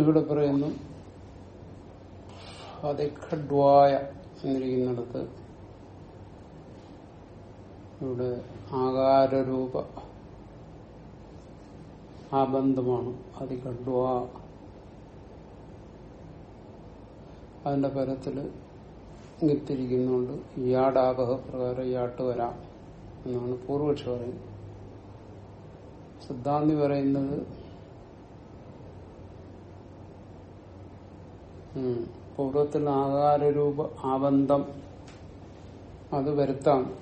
ഇവിടെ പറയുന്നു അതിഖഡ്വായ എന്നിരിക്കുന്നിടത്ത് ഇവിടെ ആകാരരൂപ ആബന്ധമാണ്. അതിഖഡ്വ അതിന്റെ പരത്തിൽ ഇങ്ങിത്തിരിക്കുന്നുണ്ട്. യാടാപഹ പ്രകാരം യാട്ട് വരാം എന്നാണ് പൂർവക്ഷ പറയുന്നത്. സിദ്ധാന്തി പറയുന്നത് പൂർവത്തിൽ ആകാരൂപ ആബന്ധം അത് വരുത്താം.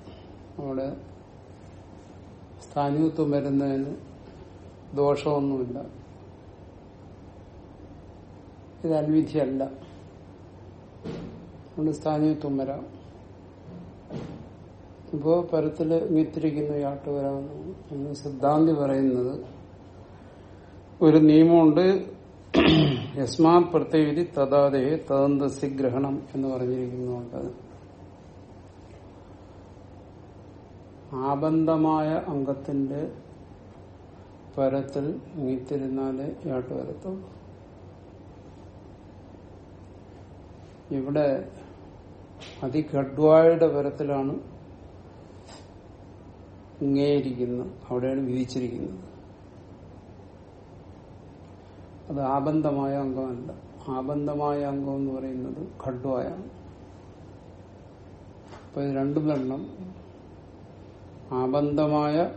അവിടെ സ്ഥാനീയത്വം വരുന്നതിന് ദോഷമൊന്നുമില്ല. ഇത് അൻവിധിയല്ല അതുകൊണ്ട് സ്ഥാനീയത്വം വരാം. ഇപ്പോ പരത്തിൽ മിത്തിരിക്കുന്ന യാട്ട് വരാമെന്ന് എന്ന് സിദ്ധാന്തി പറയുന്നത് ഒരു നിയമമുണ്ട്. യസ്മാത് പ്രത്യേകിച്ച് തഥാതെ തദന്തസ്യ ഗ്രഹണം എന്ന് പറഞ്ഞിരിക്കുന്നുണ്ട്. ആബന്ധമായ അംഗത്തിന്റെ പരത്തിൽ നീത്തിരുന്നാലേ ഇയാട്ട് വരത്തുള്ളൂ ഇവിടെ അതിഘഡ്വായുടെ പരത്തിലാണ് ഇങ്ങേയിരിക്കുന്നത്. അവിടെയാണ് വിധിച്ചിരിക്കുന്നത്. അത് ആബന്ധമായ അംഗമല്ല. ആബന്ധമായ അംഗം എന്ന് പറയുന്നത് ഖഡ്വായാണ്. അപ്പൊ ഇത് രണ്ടും വരണം ആബന്ധമായ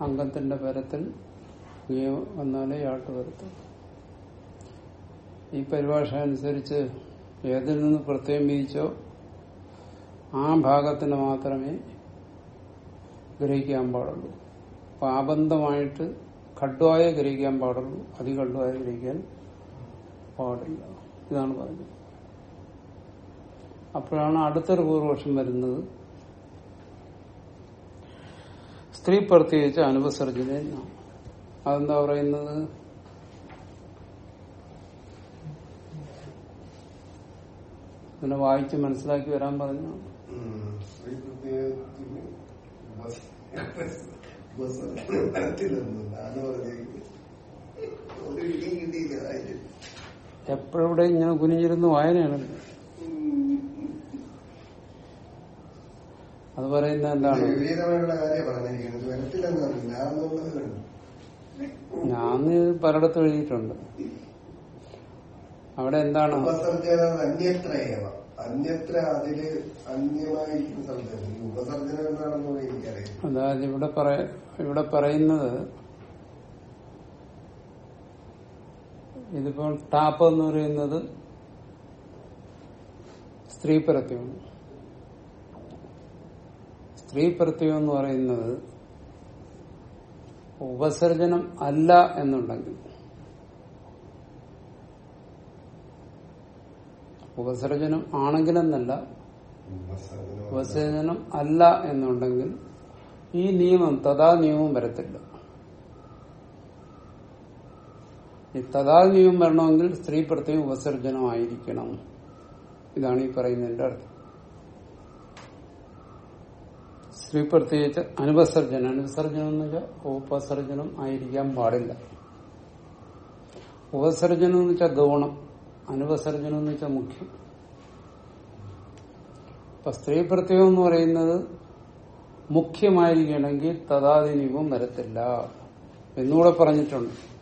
അംഗത്തിന്റെ പരത്തിൽ വന്നാലേ യാട്ട് വരുത്തും. ഈ പരിഭാഷ അനുസരിച്ച് ഏതിൽ നിന്ന് പ്രത്യേകം വിധിച്ചോ ആ ഭാഗത്തിന് മാത്രമേ ഗ്രഹിക്കാൻ പാടുള്ളൂ. അപ്പൊ ആബന്ധമായിട്ട് ഖഡ്വായെ ഗ്രഹിക്കാൻ പാടുള്ളൂ അതിഖഡ്വായെ ഗ്രഹിക്കാൻ പാടില്ല. ഇതാണ് പറഞ്ഞത്. അപ്പോഴാണ് അടുത്തൊരു പൂർവപക്ഷം വരുന്നത്. സ്ത്രീ പ്രത്യേകിച്ച് അനുപസർജന. അതെന്താ പറയുന്നത്? പിന്നെ വായിച്ച് മനസ്സിലാക്കി വരാൻ പറഞ്ഞു ബസ് ബസ് വരത്തില്ലെന്ന് ഞാൻ പറഞ്ഞിരിക്കുന്നു ഒരു ഇടിയും കിട്ടിയില്ല അതിന് എപ്പോഴും ഇങ്ങനെ കുനിഞ്ഞിരുന്ന് വായനയാണ്? അത് പറയുന്ന എന്താണ്? കാര്യം പറഞ്ഞിരിക്കുന്നത്. വരത്തില്ലെന്ന് പറഞ്ഞു. ഞാൻ എന്നുള്ളത് കണ്ടു ഞാൻ പലയിടത്തും എഴുതിയിട്ടുണ്ട്. അവിടെ എന്താണ്? അന്യത്രയേവ. അന്യത്ര അതിൽ അന്യമായിരിക്കുന്ന സ്ഥലത്ത് ഈ ഉപസർജനം എന്താണെന്ന് എനിക്കറിയാം അതായത് ഇവിടെ ഇവിടെ പറയുന്നത് ഇതിപ്പോൾ ടാപ്പ് എന്ന് പറയുന്നത് സ്ത്രീ പ്രത്യമാണ് സ്ത്രീ പ്രത്യം എന്ന് പറയുന്നത് ഉപസർജനം അല്ല എന്നുണ്ടെങ്കിൽ ഉപസർജനം ആണെങ്കിലെന്നല്ല ഉപസർജനം അല്ല. എന്നുണ്ടെങ്കിൽ ഈ നിയമം തഥാ നിയമം വരത്തില്ല. ഈ തഥാ നിയമം വരണമെങ്കിൽ സ്ത്രീ പ്രത്യേകം ഉപസർജനമായിരിക്കണം. ഇതാണ് ഈ പറയുന്നതിന്റെ അർത്ഥം. സ്ത്രീ പ്രത്യേകിച്ച് അനുപസർജനം അനുസർജനം എന്ന് വെച്ചാൽ ഉപസർജനം ആയിരിക്കാൻ പാടില്ല. ഉപസർജനം എന്ന് വെച്ചാൽ ഗൗണം. അനുപസർജനം എന്ന് വെച്ചാൽ മുഖ്യം. ഇപ്പൊ സ്ത്രീ പ്രത്യയം എന്ന് പറയുന്നത് മുഖ്യമായിരിക്കണമെങ്കിൽ തഥാതിനിവും വരത്തില്ല. എന്നുകൂടെ പറഞ്ഞിട്ടുണ്ട്.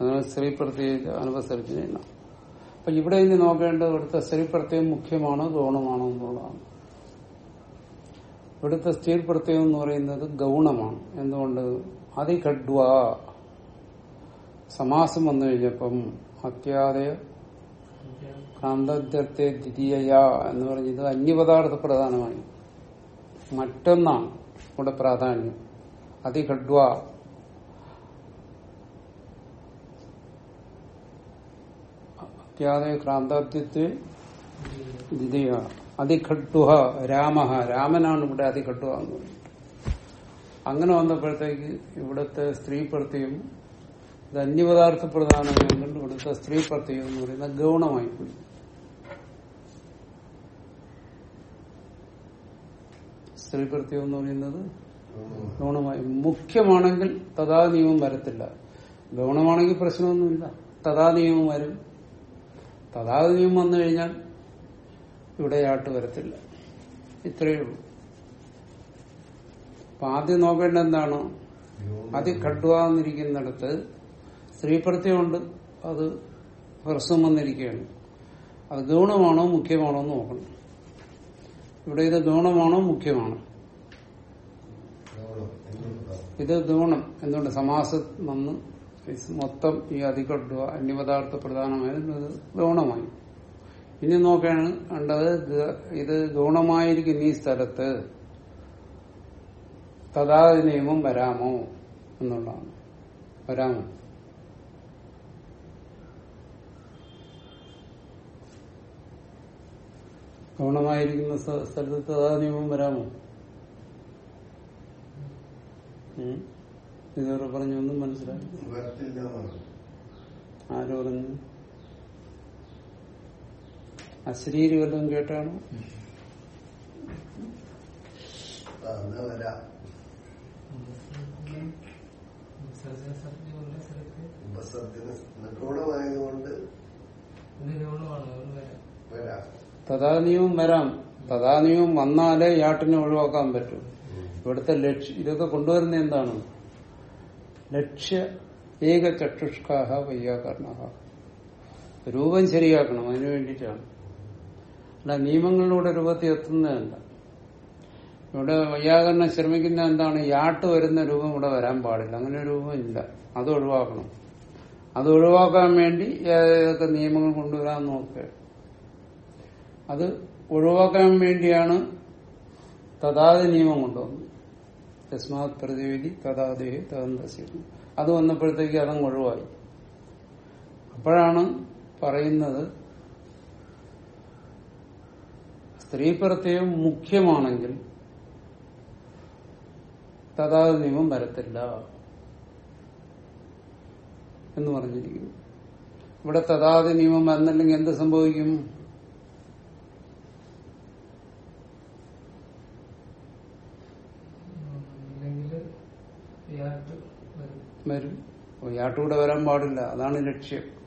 അതാണ് സ്ത്രീ പ്രത്യേക അനുപസർജന അപ്പൊ ഇവിടെ ഇനി നോക്കേണ്ടത് ഇവിടുത്തെ സ്ത്രീ പ്രത്യയം മുഖ്യമാണോ ഗൗണമാണോ എന്നുള്ളതാണ്. ഇവിടുത്തെ സ്ത്രീ പ്രത്യയം എന്ന് പറയുന്നത് ഗൗണമാണ്. എന്തുകൊണ്ട്? അതി ഖഡ്വ സമാസം വന്നു കഴിഞ്ഞപ്പം അത്യാദയ കാന്തത്തെ ദ്വിതീയ എന്ന് പറഞ്ഞത് അന്യപദാർത്ഥ പ്രധാനമായി മറ്റൊന്നാണ് ഇവിടെ പ്രാധാന്യം. അതിഘഡ്വ. അത്യാദയ ക്രാന്താത്യത്തെ ദ്വിതീയ. അതിഘഡ്വ രാമ രാമനാണ് ഇവിടെ അതിഘഡ്വ എന്ന് പറയുന്നത്. അങ്ങനെ വന്നപ്പോഴത്തേക്ക് ഇവിടുത്തെ സ്ത്രീ പ്രത്യം ഇത് അന്യപദാർത്ഥ പ്രധാനമായതുകൊണ്ട് ഇവിടുത്തെ സ്ത്രീ പ്രത്യേകം എന്ന് പറയുന്നത് ഗൗണമായി പോയി. സ്ത്രീ പ്രത്യേകം എന്ന് പറയുന്നത് ഗൗണമായി. മുഖ്യമാണെങ്കിൽ തഥാ നിയമം വരത്തില്ല. ഗൗണമാണെങ്കിൽ പ്രശ്നമൊന്നുമില്ല. തഥാ നിയമം വരും. തഥാ നിയമം വന്നു കഴിഞ്ഞാൽ ഇവിടെ ആട്ട് വരത്തില്ല. ഇത്രയേ ഉള്ളൂ. അപ്പൊ ആദ്യം നോക്കേണ്ട എന്താണ്? അതി ഖഡ്വാന്നിരിക്കുന്നിടത്ത് സ്ത്രീപ്രത്യമുണ്ട് അത് ഹ്രസ്വം വന്നിരിക്കുകയാണ്. അത് ഗൗണമാണോ മുഖ്യമാണോ എന്ന് നോക്കണം. ഇവിടെ ഇത് ഗൗണമാണോ മുഖ്യമാണോ? ഇത് ഗൗണം. എന്തുകൊണ്ട്? സമാസം വന്ന് മൊത്തം ഈ അധികഡ്വ അന്യപദാർത്ഥ പ്രധാനമായത് ഇത് ഗൗണമായി. ഇനി നോക്കുകയാണ് കണ്ടത് ഇത് ഗൗണമായിരിക്കുന്ന ഈ സ്ഥലത്ത് തഥാതി നിയമം വരാമോ എന്നുള്ളതാണ്. വരാമോ? ഗൗണമായിരിക്കുന്ന സ്ഥ- സ്ഥലത്ത് തഥാതി നിയമം വരാമോ? ഇതുവരെ പറഞ്ഞൊന്നും മനസ്സിലായി വരത്തില്ല എന്നാണ് ആര് പറഞ്ഞു? അശ്രീരി വല്ലതും കേട്ടാണോ? ഉപസർജന നിഗൂഢമായതുകൊണ്ട് ഇത് ഗൗണമാണ് വരാം. വരാം തഥാ നിയമം വരാം. തഥാ നിയമം വന്നാലേ യാട്ടിനെ ഒഴിവാക്കാൻ പറ്റൂ. ഇവിടുത്തെ ലക്ഷ്യം ഇതൊക്കെ കൊണ്ടുവരുന്ന എന്താണ്? ലക്ഷ്യ ഏക ചക്ഷുഷ്കാഹ വയ്യാകരണ രൂപം ശരിയാക്കണം അതിനു വേണ്ടിയിട്ടാണ്. അല്ല നിയമങ്ങളിലൂടെ രൂപത്തിൽ എത്തുന്നതല്ല ഇവിടെ വയ്യാകരണം ശ്രമിക്കുന്ന എന്താണ്? യാട്ട് വരുന്ന രൂപം ഇവിടെ വരാൻ പാടില്ല. അങ്ങനെ രൂപം ഇല്ല. അത് ഒഴിവാക്കണം. അത് ഒഴിവാക്കാൻ വേണ്ടി ഏതൊക്കെ നിയമങ്ങൾ കൊണ്ടുവരാൻ നോക്കുക. അത് ഒഴിവാക്കാൻ വേണ്ടിയാണ് തഥാതി നിയമം കൊണ്ടുവന്നത്. തസ്മാത് പ്രതിവിധി തഥാദേഹി തദന്തസ്യം. അത് വന്നപ്പോഴത്തേക്ക് അതങ്ങ് ഒഴിവായി. അപ്പോഴാണ് പറയുന്നത് സ്ത്രീ പ്രത്യയം മുഖ്യമാണെങ്കിൽ തഥാതി നിയമം വരത്തില്ല എന്ന് പറഞ്ഞിരിക്കുന്നു. ഇവിടെ തഥാതി നിയമം വന്നില്ലെങ്കിൽ എന്ത് സംഭവിക്കും ഇല്ലെങ്കിൽ യാട്ട് വരും. യാട്ടൂടെ വരാൻ പാടില്ല. അതാണ് ലക്ഷ്യം.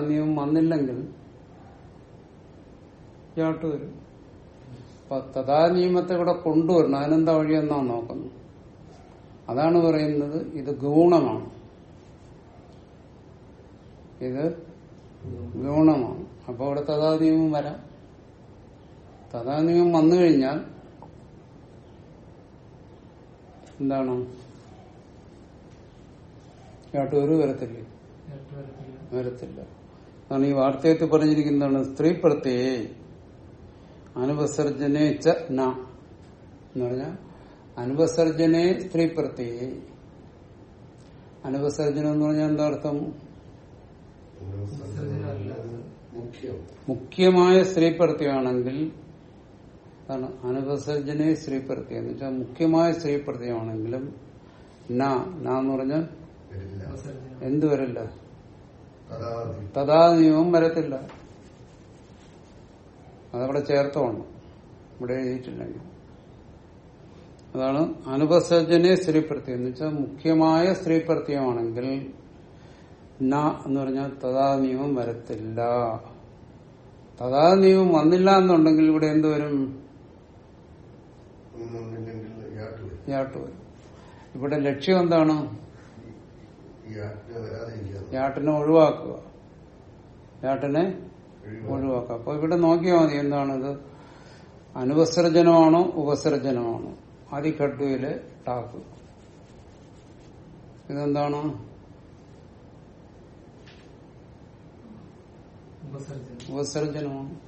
നിയമം വന്നില്ലെങ്കിൽ യാട്ട് വരും. അപ്പൊ തഥാ നിയമത്തെ ഇവിടെ കൊണ്ടുവരണം. അതിനെന്താ വഴിയെന്നാ നോക്കുന്നത് അതാണ് പറയുന്നത് ഇത് ഗൗണമാണ്. ഇത് ഗൗണമാണ്. അപ്പൊ ഇവിടെ തഥാ നിയമം വരാം. തഥാ നിയമം വന്നു കഴിഞ്ഞാൽ എന്താണ്? ഒരു വരത്തില്ലേ. വരത്തില്ല. അതാണ് ഈ വാർത്തയത്തിൽ പറഞ്ഞിരിക്കുന്നതാണ് സ്ത്രീ പ്രത്യയെ അനുപസർജനെ ച ന. എന്ന് പറഞ്ഞാൽ അനുപസർജനെ സ്ത്രീ പ്രത്യയെ അനുപസർജനം എന്ന് പറഞ്ഞാൽ എന്താ അർത്ഥം? മുഖ്യമായ സ്ത്രീ പ്രത്യമാണെങ്കിൽ അതാണ് അനുപസർജനെ സ്ത്രീ പ്രത്യം എന്ന് വെച്ചാൽ മുഖ്യമായ സ്ത്രീ പ്രത്യമാണെങ്കിലും ന ന എന്ന് പറഞ്ഞാൽ എന്തു വരില്ല തഥാ നിയമം വരത്തില്ല. അതവിടെ ചേർത്തോണം. ഇവിടെ എഴുതിയിട്ടില്ലെങ്കിൽ. അതാണ് അനുപസർജനെ സ്ത്രീപ്രത്യം എന്ന് വെച്ചാൽ മുഖ്യമായ സ്ത്രീപ്രത്യമാണെങ്കിൽ ന എന്ന് പറഞ്ഞാൽ തഥാ നിയമം വരത്തില്ല. തഥാ നിയമം വന്നില്ല എന്നുണ്ടെങ്കിൽ ഇവിടെ എന്ത് വരും ഇവിടെ ലക്ഷ്യം എന്താണ്? ഞാട്ടിനെ യാട്ടിനെ ഒഴിവാക്കുക. യാട്ടിനെ ഒഴിവാ- ഒഴിവാക്കുക. അപ്പൊ ഇവിടെ നോക്കിയാൽ മതി എന്താണിത്? അനുപസർജനമാണോ ഉപസർജനമാണോ ആദിഘട്ടുവിലെ ടാക്ക് ഇതെന്താണ്? ഉപസർജനം ഉപസർജനമാണ്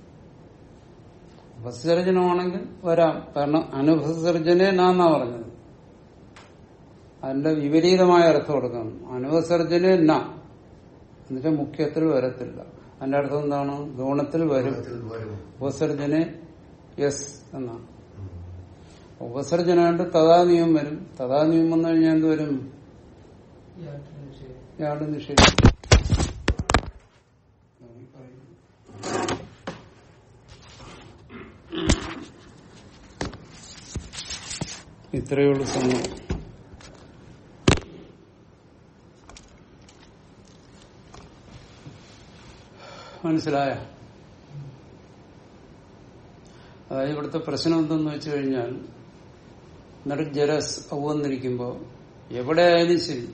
ഉപസർജനമാണെങ്കിൽ വരാം. കാരണം അനുപസർജനെ നാന്നാ പറഞ്ഞത്. അതിന്റെ വിപരീതമായ അർത്ഥം കൊടുക്കണം അനുപസർജനെ ന. എന്നുവെച്ചാൽ മുഖ്യത്തിൽ വരത്തില്ല. അതിന്റെ അർത്ഥം എന്താണ്? ഗുണത്തിൽ വരും. ഉപസർജനെ യെസ് എന്നാണ് ഉപസർജനമായിട്ട് തഥാ നിയമം വരും. തഥാ നിയമം വന്നു കഴിഞ്ഞാൽ എന്ത് വരും? നിഷേധം ഇത്രയുള്ള സമയം മനസ്സിലായ? അതായത് ഇവിടുത്തെ പ്രശ്നം എന്തെന്ന് വെച്ച് കഴിഞ്ഞാൽ നടുക്ക് ജലസ് അവന്നിരിക്കുമ്പോൾ എവിടെ ആയാലും ശരി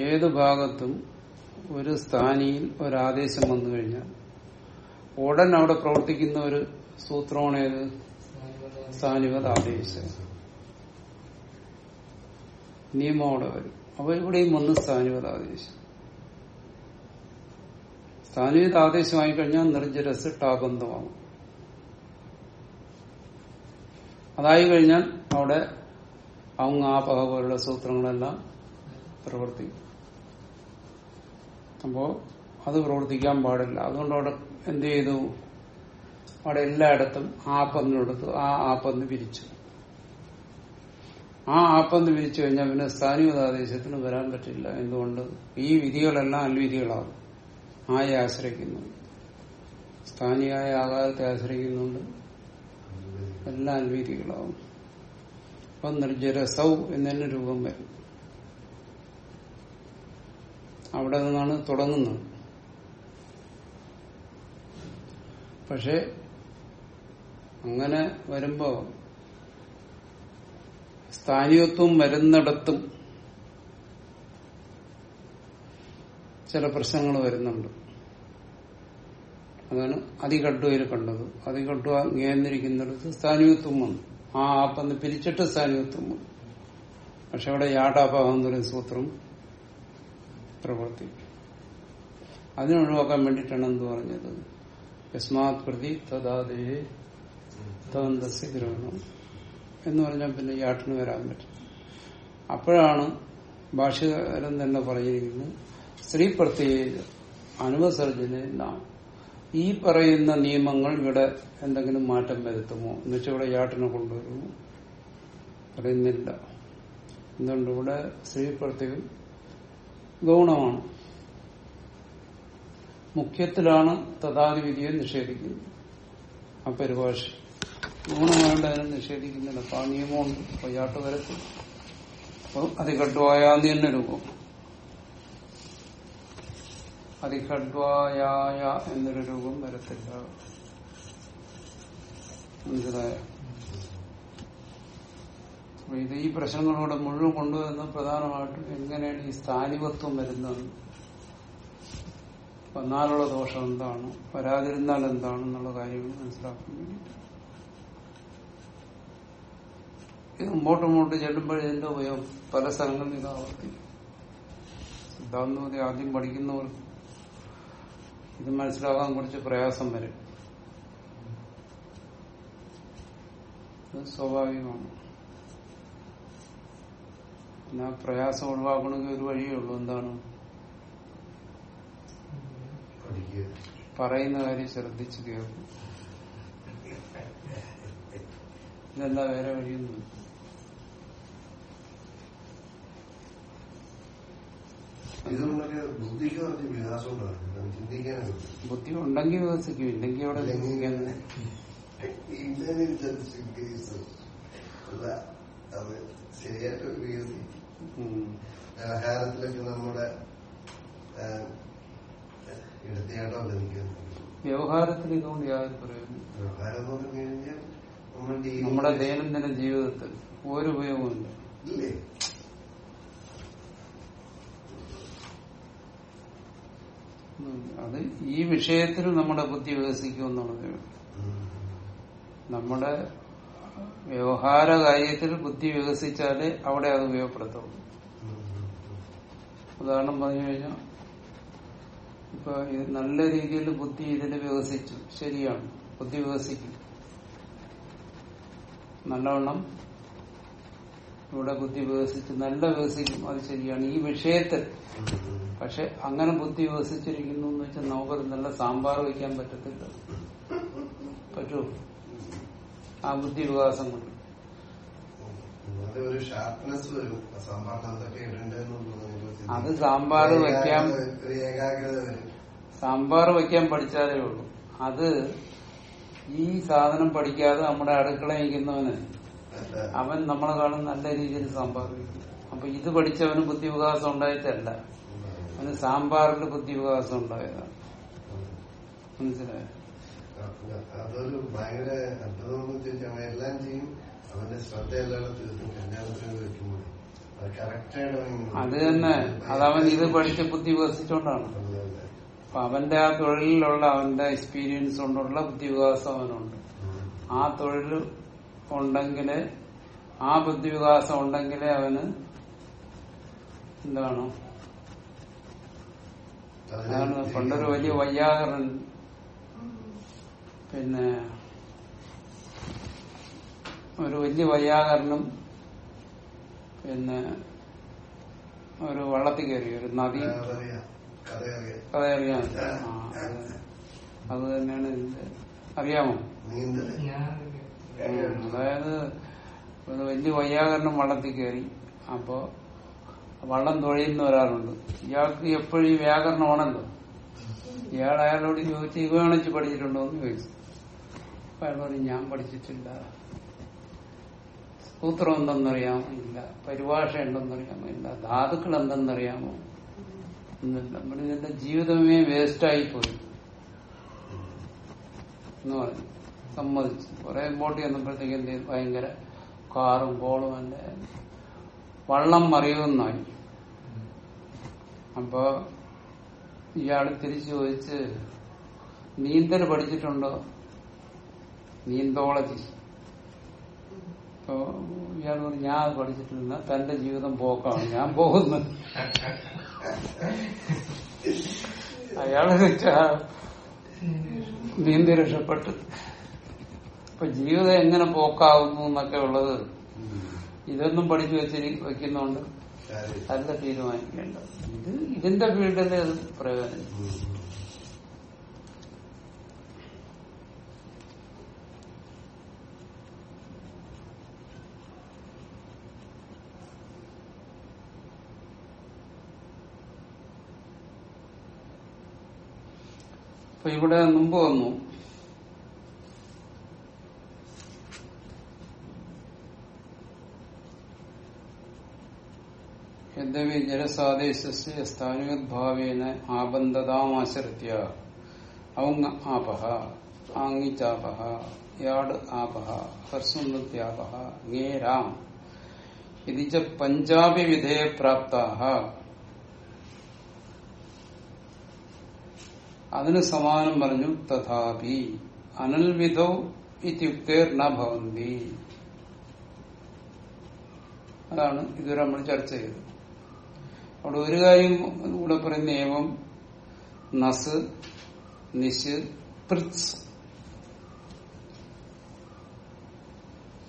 ഏത് ഭാഗത്തും ഒരു സ്ഥാനിയിൽ ഒരാദേശം വന്നു കഴിഞ്ഞാൽ ഉടൻ അവിടെ പ്രവർത്തിക്കുന്ന ഒരു സൂത്രമാണ് ഏത് സ്ഥാനിവത് ആദേശ. നിയമം അവിടെ വരും. അപ്പൊ ഇവിടെയും ഒന്ന് സ്ഥാനിവത് ആദേശം. സ്ഥാനിവത് ആദേശമായി കഴിഞ്ഞാൽ നിർജരസ് ടാബന്ധമാകും അതായി കഴിഞ്ഞാൽ അവിടെ ഔങ്ങാപക പോലുള്ള സൂത്രങ്ങളെല്ലാം പ്രവർത്തിക്കും. അപ്പോ അത് പ്രവർത്തിക്കാൻ പാടില്ല. അതുകൊണ്ട് അവിടെ എന്ത് ചെയ്തു? അവിടെ എല്ലായിടത്തും ആപ്പന്നെടുത്തു ആ ആപ്പന്ന് പിരിച്ചു ആ ആപ്പന്ന് പിരിച്ചു കഴിഞ്ഞാൽ പിന്നെ സ്ഥാനികതാദേശത്തിന് വരാൻ പറ്റില്ല. എന്തുകൊണ്ട്? ഈ വിധികളെല്ലാം അൽവിധികളാകും ആയെ ആശ്രയിക്കുന്നു സ്ഥാനീയായ ആകാരത്തെ ആശ്രയിക്കുന്നുണ്ട്. എല്ലാ അൽവിധികളാവും. അപ്പൊ നിർജരസൗ എന്നതിന് രൂപം വരും. അവിടെ നിന്നാണ് തുടങ്ങുന്നത്. പക്ഷെ അങ്ങനെ വരുമ്പോ സ്ഥാനീയത്വം വരുന്നിടത്തും ചില പ്രശ്നങ്ങൾ വരുന്നുണ്ട്. അതാണ് അതികഡ്വയിൽ കണ്ടത്. അതികഡ്വ നിയന്ത്രിക്കുന്നിടത്ത് സ്ഥാനീയത്വം വന്നു. ആ ആപ്പെന്ന് പിരിച്ചിട്ട് സ്ഥാനീയത്വം വന്നു. പക്ഷെ അവിടെ യാടാഭാവം എന്നൊരു സൂത്രം പ്രവർത്തിക്കും. അതിനൊഴിവാക്കാൻ വേണ്ടിയിട്ടാണ് എന്ത് പറഞ്ഞത്? യസ്മാത് പ്രതി തദാദേ തന്തസ്യ എന്ന് പറഞ്ഞാൽ പിന്നെ യാട്ടിന് വരാൻ പറ്റും. അപ്പോഴാണ് ഭാഷകാരം തന്നെ പറഞ്ഞിരിക്കുന്നത് സ്ത്രീ പ്രത്യേക അനുവസർജന നാം. ഈ പറയുന്ന നിയമങ്ങൾ ഇവിടെ എന്തെങ്കിലും മാറ്റം വരുത്തുമോ? എന്നുവെച്ചാൽ ഇവിടെ യാട്ടിനെ കൊണ്ടുവരുമോ? പറയുന്നില്ല. എന്തുകൊണ്ട്? ഇവിടെ സ്ത്രീ പ്രത്യേകം ഗൗണമാണ്. മുഖ്യത്തിലാണ് തഥാധിവിധിയെ നിഷേധിക്കുന്നത്. ആ പരിഭാഷ. ഗുണമായിട്ട് അതിനെ നിഷേധിക്കുന്നില്ല. അപ്പൊ പയ്യാട്ട് വരത്തിൽ അപ്പൊ അതികഡ്വായാന്ന് തന്നെ രൂപം. അതികഡ്വായ എന്നൊരു രൂപം വരത്തില്ല. മനസ്സിലായ? ഇത് ഈ പ്രശ്നങ്ങളോടെ മുഴുവൻ കൊണ്ടുവരുന്ന പ്രധാനമായിട്ടും എങ്ങനെയാണ് ഈ സ്ഥാനികത്വം വരുന്നത് വന്നാലുള്ള ദോഷം എന്താണ് വരാതിരുന്നാൽ എന്താണെന്നുള്ള കാര്യങ്ങൾ മനസ്സിലാക്കാൻ വേണ്ടിയിട്ട് ഇത് മുമ്പോട്ട് മുമ്പോട്ട് ചെല്ലുമ്പോൾ ഇതിന്റെ ഉപയോഗം പല സ്ഥലങ്ങളിൽ ഇത് ആവർത്തിക്കും. സിദ്ധാന്തമതി ആദ്യം പഠിക്കുന്നവർ ഇത് മനസ്സിലാക്കാൻ കുറച്ച് പ്രയാസം വരും. സ്വാഭാവികമാണ്. പിന്നെ പ്രയാസം ഒഴിവാക്കണമെങ്കിൽ ഒരു വഴിയേ ഉള്ളൂ. എന്താണ്? പഠിക്കുക പറയുന്ന കാര്യം ശ്രദ്ധിച്ചു കേൾക്കും. ഇതെന്താ വേറെ വഴിയൊന്നും ഇതുകൊണ്ടൊക്കെ ബുദ്ധിക്ക് കുറച്ച് വികാസം ഉണ്ടാകും ചിന്തിക്കാനുണ്ട് ബുദ്ധി ഉണ്ടെങ്കിൽ വികസിക്കും ഇല്ലെങ്കിൽ അവിടെ ഇന്റലിജൻസ് അത് ശരിയായിട്ട് വികസിക്കും. ഉം. വ്യവഹാരത്തിലൊക്കെ നമ്മുടെ ലഭിക്കുന്നു വ്യവഹാരത്തിൽ ഇതുകൊണ്ട് യാതൊരു പ്രയോജനം വ്യവഹാരം എന്ന് പറഞ്ഞു കഴിഞ്ഞാൽ നമ്മൾ dealing- നമ്മുടെ ദൈനംദിന ജീവിതത്തിൽ ഒരു ഉപയോഗമില്ല ഇല്ലേ. അത് ഈ വിഷയത്തിൽ നമ്മുടെ ബുദ്ധി വികസിക്കുമെന്നുള്ളതേ ഉള്ളൂ ഉം. നമ്മുടെ വ്യവഹാര കാര്യത്തിൽ ബുദ്ധി വികസിച്ചാലേ അവിടെ അത് ഉപയോഗപ്പെടുത്തുള്ളൂ. ഉദാഹരണം പറഞ്ഞു കഴിഞ്ഞാൽ ഇപ്പൊ നല്ല രീതിയിൽ ബുദ്ധി ഇതിൽ വികസിച്ചു. ശരിയാണ്. ബുദ്ധി വികസിക്കും. നല്ലവണ്ണം ഇവിടെ ബുദ്ധി വികസിച്ച് നല്ല വികസിക്കും. അത് ശരിയാണ്. ഈ വിഷയത്തിൽ. പക്ഷെ അങ്ങനെ ബുദ്ധി വികസിച്ചിരിക്കുന്നു എന്ന് വെച്ചാൽ നമുക്കൊരു നല്ല സാമ്പാർ വയ്ക്കാൻ പറ്റത്തില്ല. പറ്റൂ? ആ ബുദ്ധി വികാസം കൊണ്ട്. ഒരു ഷാർപ്നെസ് വരും. അത് സാമ്പാർ വരും സാമ്പാർ വയ്ക്കാൻ പഠിച്ചാലേ ഉള്ളൂ. അത് ഈ സാധനം പഠിക്കാതെ നമ്മുടെ അടുക്കള ഇരിക്കുന്നവന് അവൻ നമ്മളെ കാണും നല്ല രീതിയിൽ സാമ്പാർ വയ്ക്കും അപ്പൊ ഇത് പഠിച്ചവന് ബുദ്ധി വികാസം ഉണ്ടായിട്ടല്ല. അവന് സാമ്പാറിന്റെ സാമ്പാറിന്റെ ബുദ്ധിവികാസം ഉണ്ടായതാണ്. മനസ്സിലായോ? അതൊരു ഭയങ്കര അത്ഭുതം ചെയ്യും. അവന്റെ ശ്രദ്ധയെല്ലാം തീർത്തും വെക്കുമ്പോൾ അത് തന്നെ. അതവൻ ഇത് പഠിച്ച് ബുദ്ധി വികസിച്ചോണ്ടാണ് അപ്പൊ അവന്റെ ആ തൊഴിലിലുള്ള അവന്റെ എക്സ്പീരിയൻസ് കൊണ്ടുള്ള ബുദ്ധി വികാസം അവനുണ്ട്. ആ തൊഴിൽ ഉണ്ടെങ്കിൽ ആ ബുദ്ധി വികാസം ഉണ്ടെങ്കിലേ അവന് എന്താണ്? അതാണ് പണ്ടൊരു വലിയ വയ്യാകരൻ. പിന്നെ ഒരു വലിയ വയ്യാകരനും പിന്നെ ഒരു വള്ളത്തിൽ കയറി ഒരു നദി. കഥ അറിയാം അത് തന്നെയാണ് ഇതിന്റെ അറിയാമോ? അതായത് ഒരു വലിയ വയ്യാകരണം വള്ളത്തിൽ കയറി. അപ്പോ വള്ളം തുഴയുന്ന ഒരാളുണ്ട്. ഇയാൾക്ക് എപ്പോഴും ഈ വ്യാകരണമാണല്ലോ ഇയാൾ അയാളോട് ചോദിച്ചു ഇവണിച്ച് പഠിച്ചിട്ടുണ്ടോ? എന്ന് ചോദിച്ചു. അപ്പൊ അയാൾ പറഞ്ഞു ഞാൻ പഠിച്ചിട്ടില്ല. സൂത്രം എന്തെന്നറിയാമോ? ഇല്ല. പരിഭാഷ എന്തെന്നറിയാമോ? ഇല്ല. ധാതുക്കൾ എന്തെന്നറിയാമോ? നമ്മുടെ ഇതിന്റെ ജീവിതമേ വേസ്റ്റായി പോയി എന്ന് പറഞ്ഞു. സമ്മതിച്ചു. കുറെ ബോട്ട് ചെന്നപ്പോഴത്തേക്ക് എന്ത് ചെയ്തു? ഭയങ്കര കാറും ബോളും എന്റെ വള്ളം മറിയുമെന്നായി. അപ്പൊ ഇയാൾ തിരിച്ചു ചോദിച്ച് നീന്തൽ പഠിച്ചിട്ടുണ്ടോ? നീന്തോളജി. അപ്പൊ ഇയാൾ പറഞ്ഞു ഞാൻ അത് പഠിച്ചിട്ടില്ല തന്റെ ജീവിതം പോക്കാണ് ഞാൻ പോകുന്നു. അയാളെ നീന്തി രക്ഷപ്പെട്ടു. അപ്പൊ ജീവിതം എങ്ങനെ പോക്കാവുന്നു എന്നൊക്കെ ഉള്ളത് ഇതൊന്നും പഠിച്ചു വെച്ചിരി വെക്കുന്നോണ്ട് അല്ല തീരുമാനിക്കേണ്ടത് ഇത് ഇതിന്റെ ഫീൽഡിലെ അത് പ്രയോജനം? അപ്പൊ ഇവിടെ മുമ്പ് വന്നു. യദ്യപി ജലസാദേശസ്യ സ്ഥാനികദ്ഭാവേന ആബന്ധതാമാശ്രിത്യ. ഔങ് ആപഹ ആങ്ങിച്ചാപഹ യാട് ആപഹ ഹർസുന്നത്യാപഹ ങേരാം ഇതി ച പഞ്ചാബി വിധേയപ്രാപ്താഹ. അതിന് സമാനം പറഞ്ഞു തഥാപി അനൽവിധോ ഇത്യുക്തേർ ന ഭവന്തി അതാണ് ഇതുവരെ നമ്മൾ ചർച്ച ചെയ്തത്. അവിടെ ഒരു കാര്യം കൂടെ പറയുന്ന നിയമം നസ് നിശ് പൃത്സ്.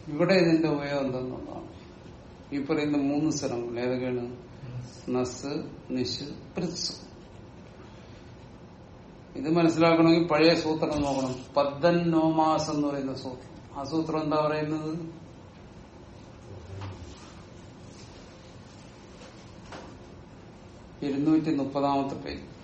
ഇവിടെ ഇതിന്റെ ഉപയോഗം എന്തെന്നുള്ളതാണ്. ഈ പറയുന്ന മൂന്ന് സ്ഥലങ്ങൾ ഏതൊക്കെയാണ്? നസ് നിശ് പൃത്സ്. ഇത് മനസ്സിലാക്കണമെങ്കിൽ പഴയ സൂത്രം നോക്കണം. പദ്ദൻ നോമാസ് എന്ന് പറയുന്ന സൂത്രം. ആ സൂത്രം എന്താ പറയുന്നത്? ഇരുന്നൂറ്റി മുപ്പതാമത്തെ പേജ്.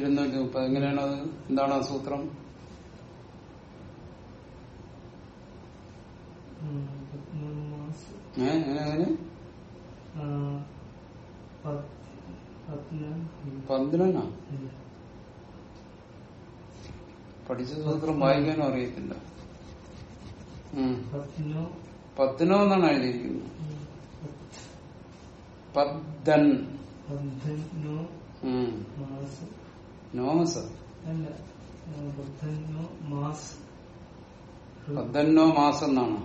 ഇരുന്നൂറ്റി മുപ്പത് എങ്ങനെയാണ് അത്? എന്താണ് ആ സൂത്രം? പഠിച്ച സൂത്രം വായിക്കാനും അറിയത്തില്ല. പത്തിനോ എന്നാണ് എഴുതിയിരിക്കുന്നത്. പദ്ധൻ നോമസ്. അല്ല പത്തനോ മാസ്. എന്നാണ്?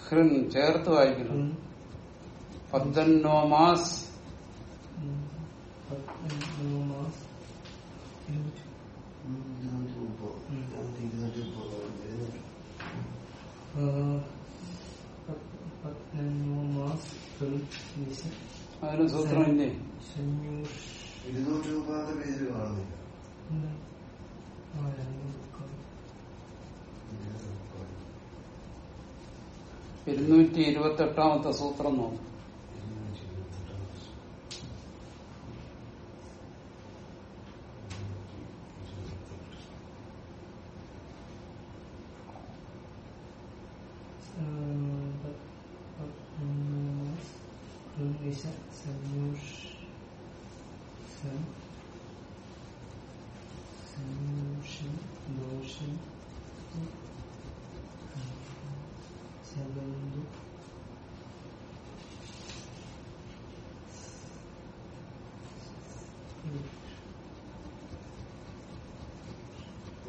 ഹൃൻ ചേർത്ത് വായിക്കണം പദ്ദന്നോ മാസ്. ഇരുന്നൂറ്റി മുപ്പത്. ഇരുന്നൂറ്റി മാസ് ഹൃ നിശ അതിന് സൂത്രമില്ലേ ഇരുന്നൂറ്റി മുപ്പതാമത്തെ പേജിൽ കാണുന്നില്ല. ഇരുന്നൂറ്റി ഇരുപത്തി എട്ടാമത്തെ സൂത്രം നോക്കും ഹൃ നിശ സംയൂഷ് സം സംയൂഷൻ ദോഷം സബന്ധു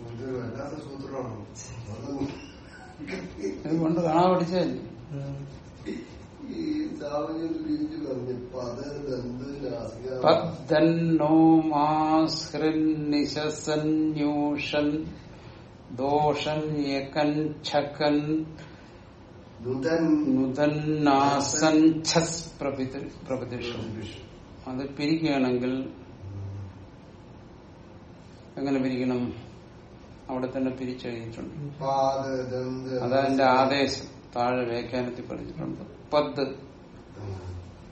ഇത് വല്ലാത്ത സൂത്രമാണ് അതൊന്നും ഇത് കൊണ്ട് കാണാൻ പഠിച്ചതല്ലേ ഈ സാമന്യം തിരിച്ചു പറഞ്ഞു പദ ദന്ത് നാസിക ദോഷൻ യകൻ ഛകൻ അത് പിരിക്കുകയാണെങ്കിൽ എങ്ങനെ പിരിക്കണം? അവിടെ തന്നെ പിരിച്ചെഴുതിയിട്ടുണ്ട്. അതാ എന്റെ ആദേശം. താഴെ വ്യാഖ്യാനത്തിൽ പഠിച്ചിട്ടുണ്ട് പദ്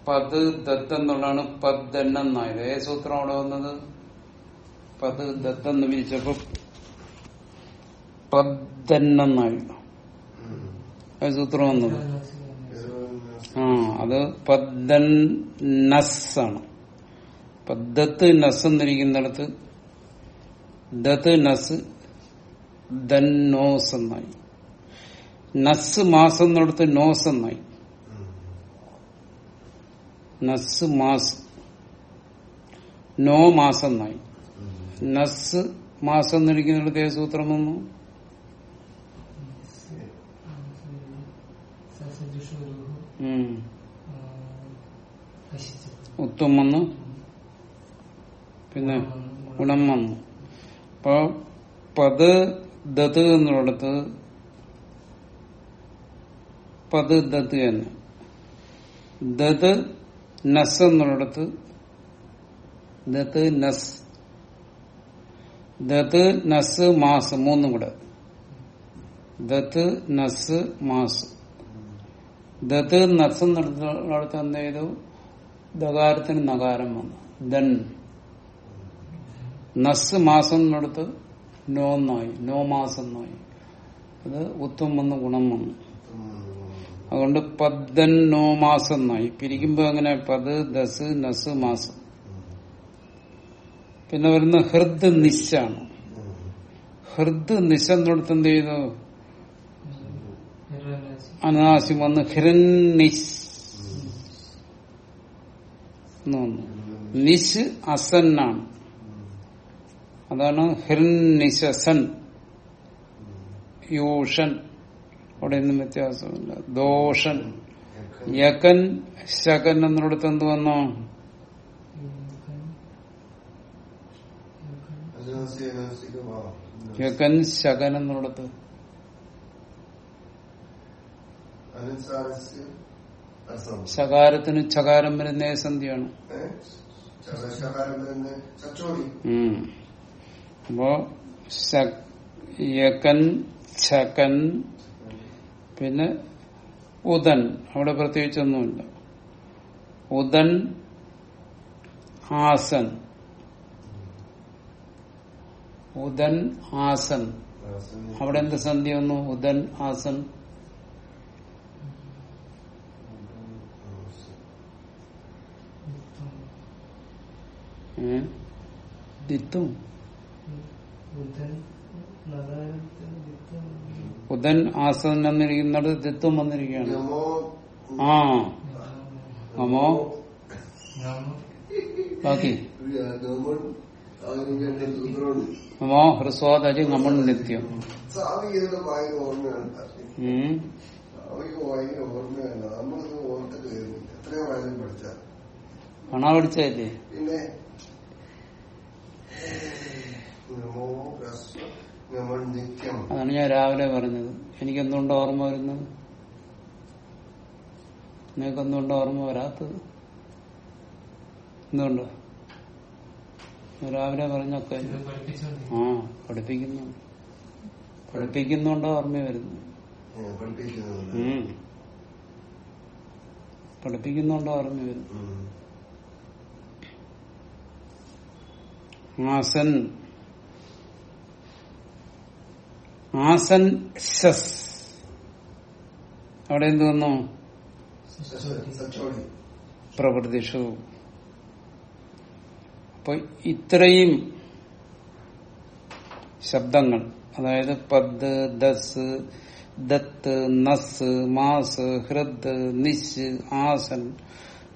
പദ് ദത്ത് എന്നുള്ളതാണ് പദ്ദെണ്ണായത് ഏ സൂത്രം അവിടെ വന്നത്? പദ് ദത്തെന്ന് എന്ന് പദ്ദെണ്ണായി ഏ സൂത്രം വന്നത്? ആ അത് പദ്ദൻ നസ് ആണ് പദ്ധത്ത് നസ് എന്നിരിക്കുന്നിടത്ത് ദത്ത് നസ് ദന്നോസ് എന്നായി നസ് മാസം എന്നിടത്ത് നോസ് എന്നായി നസ് മാസ്. നോ മാസം എന്നായി നസ് മാസം ഏത് സൂത്രം വന്നു. ഉത്തം വന്നു. പിന്നെ ഗുണം വന്നു. അപ്പൊ പത് ദത്ത് എന്നുള്ളത് പത് ദത്ത് തന്നെ. ദത് നസ് എന്നുള്ളിടത്ത് ദത്ത് നസ്. ദത്ത് നസ് മാസ് മൂന്നും കൂടെ. ദത്ത് നസ് മാസ്. ദത്ത് നസ് എന്നുള്ളിടത്ത് എന്ത് ചെയ്തു? ദകാരത്തിന് നകാരം വന്നു. ദൻ. നസ് മാസം എന്നെടുത്ത് നോന്നായി നോ മാസം എന്നായി അത് ഉത്തം വന്ന് ഗുണം വന്നു. അതുകൊണ്ട് പദ്ദൻ നോ മാസം എന്നായി പിരിക്കുമ്പോ അങ്ങനെ പത് ദസ് നസ് മാസം. പിന്നെ വരുന്ന ഹൃദ് നിശാണ് ഹൃദ് നിശ എന്നിടത്ത് എന്ത് ചെയ്തു? അനാശം വന്ന് വന്നു. നിശ് അസന്നാണ് അതാണ് ഹിർനിശസൻ യൂഷൻ. അവിടെ ഒന്നും വ്യത്യാസമില്ല. ദോഷൻ. യകൻ ശകൻ എന്നിടത്ത് എന്ത് വന്നോ? യകൻ ശകൻ എന്നിടത്ത് ശകാരത്തിന് ചകാരം വരുന്ന സന്ധിയാണ്. അപ്പോ യകൻ ശകൻ പിന്നെ ഉദൻ അവിടെ പ്രത്യേകിച്ചൊന്നുമില്ല. ഉദൻ ആസൻ. ഉദൻ ആസൻ. അവിടെ എന്ത് സന്ധി വന്നു? ഉദൻ ആസൻ? ദിത്തും. ബുദ്ധൻ നഗാരത്തിൽ ഉദൻ ആസൻ എന്നിരിക്കുന്നത് ദിത്വം വന്നിരിക്കുകയാണ്. ആ. നമോ. ബാക്കി. നമോ. ഹ്രസ്വാദരി നമ്മൾ നിത്യം. സ്വാമിക്ക് ഇതിന്റെ ഭയങ്കര ഓർമ്മയാണ് ഉം. സ്വാമിക്ക് ഭയങ്കര ഓർമ്മയാണ് നമ്മളിത് ഓർത്തിട്ട് വരുന്നില്ല എത്രയോ കാര്യം പഠിച്ച കാണാ പഠിച്ചതല്ലേ? പിന്നെ നമോ ഹ്രസ്വ അതാണ് ഞാൻ രാവിലെ പറഞ്ഞത്. എനിക്ക് എന്തുകൊണ്ട് ഓർമ്മ വരുന്നത്? നിങ്ങൾക്ക് എന്തുകൊണ്ട് ഓർമ്മ വരാത്തത്? എന്തുകൊണ്ട്? രാവിലെ പറഞ്ഞൊക്കെ ആ പഠിപ്പിക്കുന്നു. പഠിപ്പിക്കുന്നുണ്ടോ ഓർമ്മ വരുന്നു. പഠിപ്പിക്കുന്നുണ്ടോ ഓർമ്മ വരുന്നു. ആസൻ ആസൻ ശസ്. അവിടെ എന്ത് വന്നു? സച്ചോടി അപ്പൊ ഇത്രയും ശബ്ദങ്ങൾ അതായത് പദ് ദസ് ദത്ത് നസ് മാസ് ഹൃദ് നിസ് ആസൻ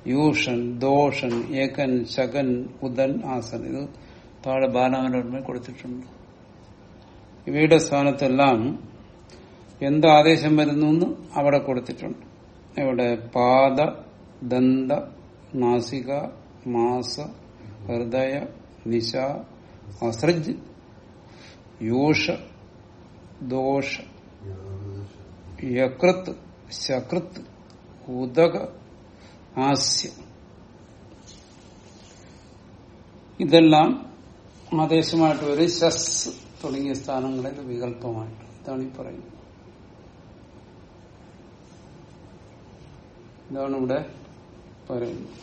യൂഷൻ ദോഷൻ ഏകൻ ശകൻ ഉദൻ ആസൻ. ഇത് താഴെ ബാലമനോന്മ കൊടുത്തിട്ടുണ്ട്. ഇവയുടെ സ്ഥാനത്തെല്ലാം എന്ത് ആദേശം വരുന്നു എന്ന് അവിടെ കൊടുത്തിട്ടുണ്ട്. ഇവിടെ പാദ ദന്ത നാസിക മാസ ഹൃദയ നിശ അസ്രജ് യോഷ ദോഷ യകൃത്ത് ശകൃത്ത് ഉദക ആസ്യ. ഇതെല്ലാം ആദേശമായിട്ട് വരും. ശസ് തുടങ്ങിയ സ്ഥാനങ്ങളിൽ വികല്പമായിട്ട് ഇതാണ് ഈ പറയുന്നത്. ഇതാണ് ഇവിടെ പറയുന്നത്.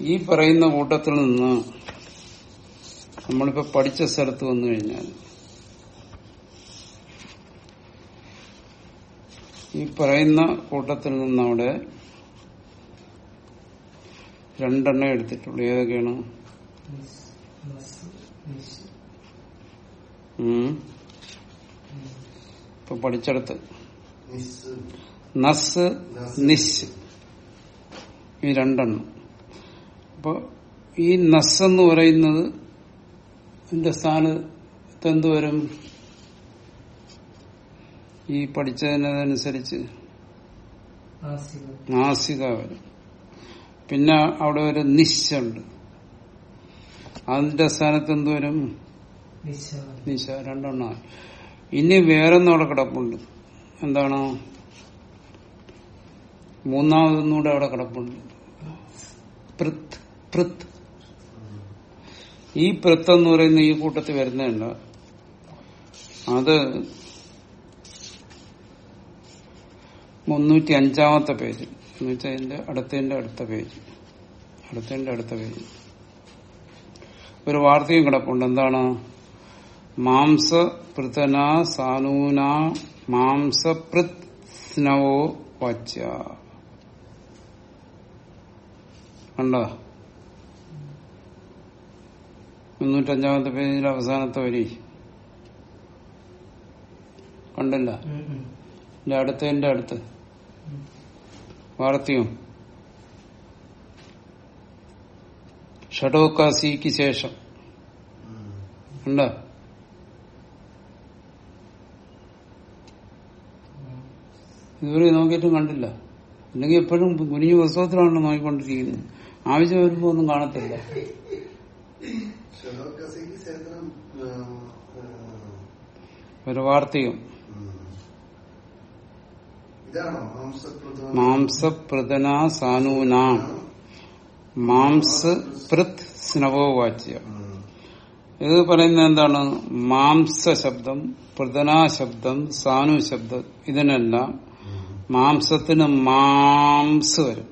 ഈ പറയുന്ന കൂട്ടത്തിൽ നിന്ന് നമ്മളിപ്പോ പഠിച്ച സ്ഥലത്ത് വന്നു കഴിഞ്ഞാൽ ഈ പറയുന്ന കൂട്ടത്തിൽ നിന്ന് അവിടെ രണ്ടെണ്ണം എടുത്തിട്ടുള്ളൂ. ഏതൊക്കെയാണ്. ഇപ്പൊ പഠിച്ചെടുത്ത്. നിസ് നസ്. ഈ രണ്ടെണ്ണം. അപ്പൊ ഈ നസ് എന്ന് പറയുന്നത് ഇതിന്റെ സ്ഥാനത്ത് എന്ത് വരും? ഈ പഠിച്ചതിനനുസരിച്ച് നാസിക. വരും. പിന്നെ അവിടെ ഒരു നിശ്ചുണ്ട് അതിന്റെ സ്ഥാനത്ത് എന്ത് വരും? നിശ രണ്ടെണ്ണമായി ഇനി വേറൊന്നും അവിടെ കിടപ്പുണ്ട്. എന്താണ്? മൂന്നാമതൊന്നുകൂടെ അവിടെ കിടപ്പുണ്ട്. പൃത്ത് പൃത് ഈ പൃത്ത് എന്ന് പറയുന്ന ഈ കൂട്ടത്തിൽ വരുന്നതല്ല. അത് മുന്നൂറ്റി അഞ്ചാമത്തെ പേജ്. എന്ന് വെച്ചാൽ അതിന്റെ അടുത്തതിന്റെ അടുത്ത പേജ്. അടുത്തതിന്റെ അടുത്ത പേജ്. ഒരു വാർത്തയും കിടപ്പുണ്ട്. എന്താണ്? മാംസ പൃതന സാനൂന മാംസപൃത്നവോ കണ്ടോ? മുന്നൂറ്റഞ്ചാമത്തെ പേജിൽ അവസാനത്തെ വരി. കണ്ടില്ല? എന്റെ അടുത്ത് എന്റെ അടുത്ത്. വാർത്തയും. ഷഡോക്കാസിക്ക് ശേഷം. ഉണ്ടോ ഇതുവരെ നോക്കിയിട്ടും കണ്ടില്ല. അല്ലെങ്കിൽ എപ്പോഴും കുനിഞ്ഞു പുസ്തകത്തിലാണല്ലോ നോക്കിക്കൊണ്ടിരിക്കുന്നത്. ആവശ്യം വരുമ്പോ ഒന്നും കാണത്തില്ല. ഒരു വാർത്തയും. മാംസപ്രദന സാനൂനാം. മാംസൃത് സ്നവോ വാച്യ ഇത് പറയുന്നത് എന്താണ്? മാംസ ശബ്ദം പ്രതനാ ശബ്ദം സാനു ശബ്ദം ഇതിനെല്ലാം മാംസത്തിന് മാംസ് വരും.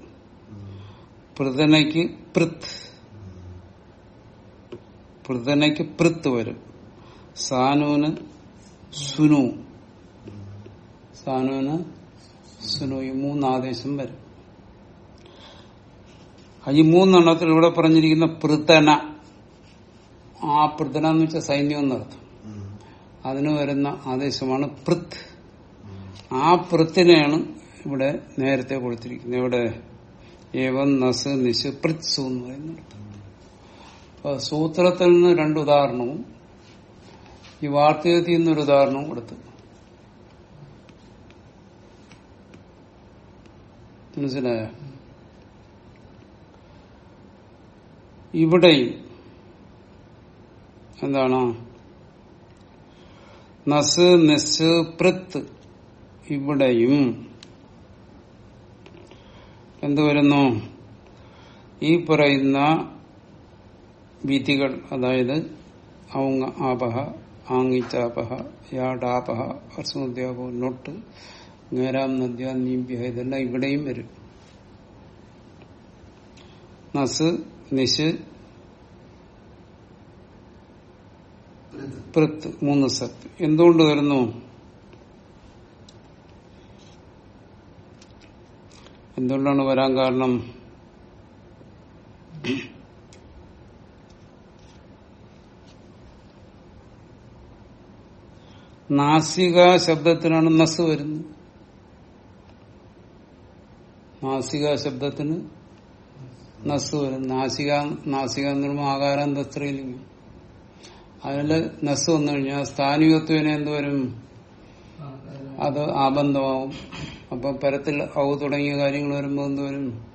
പൃഥനയ്ക്ക് പൃത്ത് പൃഥനയ്ക്ക് പൃത്ത് വരും. സാനുവിന് സുനു. സാനുവിന് സുനു. ഈ മൂന്നാദേശം വരും. ഈ മൂന്നെണ്ണത്തിൽ ഇവിടെ പറഞ്ഞിരിക്കുന്ന പൃഥന. ആ പൃഥന എന്ന് വെച്ചാൽ സൈന്യം എന്നർത്ഥം അതിന് വരുന്ന ആദേശമാണ് പൃത്ത് ആ പ്രത്തിനെയാണ് ഇവിടെ നേരത്തെ കൊടുത്തിരിക്കുന്നത്. ഇവിടെ ഏവം നസ് നിശ് പൃത്സു എന്ന് പറയുന്നത് അപ്പൊ സൂത്രത്തിൽ നിന്ന് രണ്ട് ഉദാഹരണവും ഈ വാർത്തകത്തിൽ നിന്നൊരു ഉദാഹരണവും കൊടുത്തു. മനസിലായ ഇവിടെയും എന്താണ്? നസ് നിസ് പൃത്ത് ഇവിടെയും എന്തുവരുന്നു ഈ പറയുന്ന വിധികൾ അതായത് ഔങ് ആപഹ ആങ്ങിച്ചാപഹ യാഡാപഹ അർസുദ്യാപോ നൊട്ട് നേരാം നദ്യ നീമ്പ്യ ഇതെല്ലാം ഇവിടെയും വരും. നസ് നിശ്. പൃത്ത് മൂന്ന് സത്ത്. എന്തുകൊണ്ട് വരുന്നു? എന്തുകൊണ്ടാണ് വരാൻ കാരണം? നാസിക ശബ്ദത്തിനാണ് നസ് വരുന്നത്. നാസിക ശബ്ദത്തിന് നസ് വരുന്നു നാസിക നാസിക എന്ന് പറയുമ്പോൾ ആകാരാന്ത സ്ത്രീലിംഗം അതിൽ നസ് വന്നു കഴിഞ്ഞാൽ സ്ഥാനികത്വന് എന്തുവരും. അത് ആബന്ധമാവും. അപ്പൊ പരത്തിൽ ഔ തുടങ്ങിയ കാര്യങ്ങൾ വരുമ്പോൾ വരും?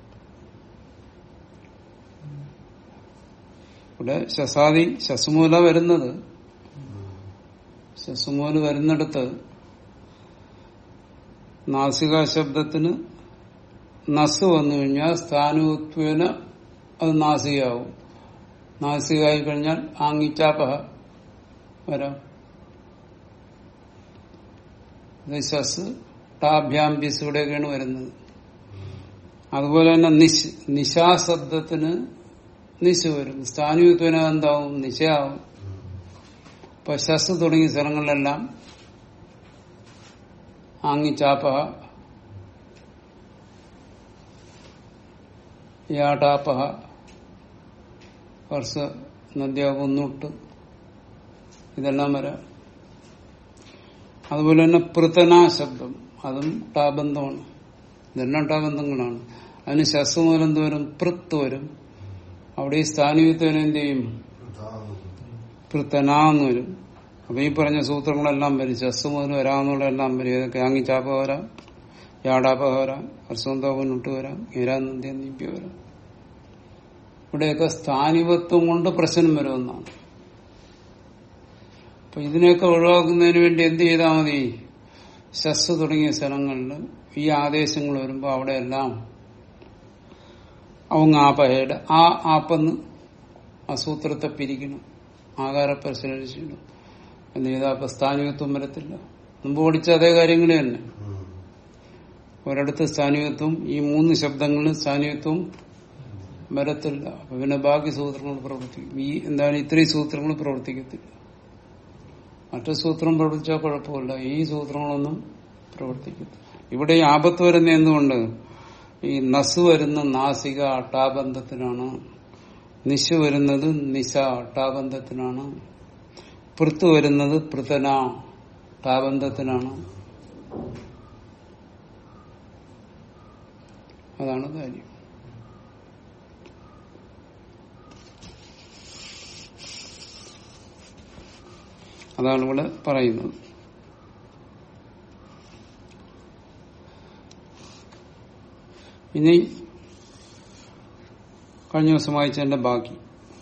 ഇവിടെ ശസാദി ശസുമൂല വരുന്നത്. ശസുമൂല വരുന്നിടത്ത് നാസിക ശബ്ദത്തിന് നസ് വന്നു കഴിഞ്ഞാൽ സ്ഥാനുത്വേന അത് നാസികയാവും. നാസികയായി കഴിഞ്ഞാൽ ആങ്ങിച്ചാപ്പ വരാം. ശസ് ടാഭ്യാം ബിസ് ഇവിടെയൊക്കെയാണ് വരുന്നത്. അതുപോലെ തന്നെ നിശ് നിശാശബ്ദത്തിന് നിശ വരും സ്ഥാനുത്വന എന്താവും? നിശയാവും. ഇപ്പൊ ശസ് തുടങ്ങിയ സ്ഥലങ്ങളിലെല്ലാം ആങ്ങിച്ചാപ്പ യാടാപഹ വർഷ നദ്യാകുന്നൂട്ട് ഇതെല്ലാം വരാം. അതുപോലെ തന്നെ പൃതന ശബ്ദം അതും ടാബന്ധമാണ് ഇതെല്ലാം ടാബന്ധങ്ങളാണ് അതിന് എന്ത് വരും പൃത്ത് വരും. അവിടെ ഈ സ്ഥാനീയത്വം എന്ത് ചെയ്യും പൃത്തനാന്ന് വരും. അപ്പൊ ഈ പറഞ്ഞ സൂത്രങ്ങളെല്ലാം വരും. ശസ് മുതൽ വരാമെന്നുള്ള എല്ലാം വരും. ഏതൊക്കെ? ആങ്ങി ചാപ്പ വരാം യാടാപ്പ വരാം ഹർസോന്താപനുട്ട് വരാം ഈരാനന്ദി നീപ്പി വരാം. ഇവിടെയൊക്കെ സ്ഥാനികത്വം കൊണ്ട് പ്രശ്നം വരുമെന്നാണ്. അപ്പൊ ഇതിനെയൊക്കെ ഒഴിവാക്കുന്നതിന് വേണ്ടി എന്ത് ചെയ്താൽ മതി? ശസ് തുടങ്ങിയ സ്ഥലങ്ങളിൽ ഈ ആദേശങ്ങൾ വരുമ്പോൾ അവിടെയെല്ലാം അവങ് ആപയുടെ ആ ആപ്പെന്ന് അസൂത്രത്തെ പിരിക്കണം ആകാര പരിശീലിച്ചിടും പിന്നെ ഇതാപ്പ സ്ഥാനികത്വം വരത്തില്ല. മുമ്പ് പഠിച്ച അതേ കാര്യങ്ങൾ തന്നെ. ഒരിടത്ത് സ്ഥാനികത്വം ഈ മൂന്ന് ശബ്ദങ്ങളിൽ സ്ഥാനികത്വം വരത്തില്ല. പിന്നെ ബാക്കി സൂത്രങ്ങൾ പ്രവർത്തിക്കും. ഈ എന്താണ് ഇത്രയും സൂത്രങ്ങൾ പ്രവർത്തിക്കത്തില്ല. മറ്റു സൂത്രം പ്രവർത്തിച്ചാൽ കുഴപ്പമില്ല. ഈ സൂത്രങ്ങളൊന്നും പ്രവർത്തിക്കും ഇവിടെ ഈ ആപത്ത് വരുന്ന എന്തുകൊണ്ട്? ഈ നസ് വരുന്ന നാസിക അട്ടാബന്ധത്തിനാണ്. നിശ വരുന്നത് നിശ അട്ടാബന്ധത്തിനാണ്. പൃത്ത് വരുന്നത് പൃതന ടാബന്ധത്തിനാണ് അതാണ് കാര്യം. അതാണ് ഇവിടെ പറയുന്നത്. ഇനി കഴിഞ്ഞ ദിവസം വായിച്ചതിന്റെ ബാക്കി.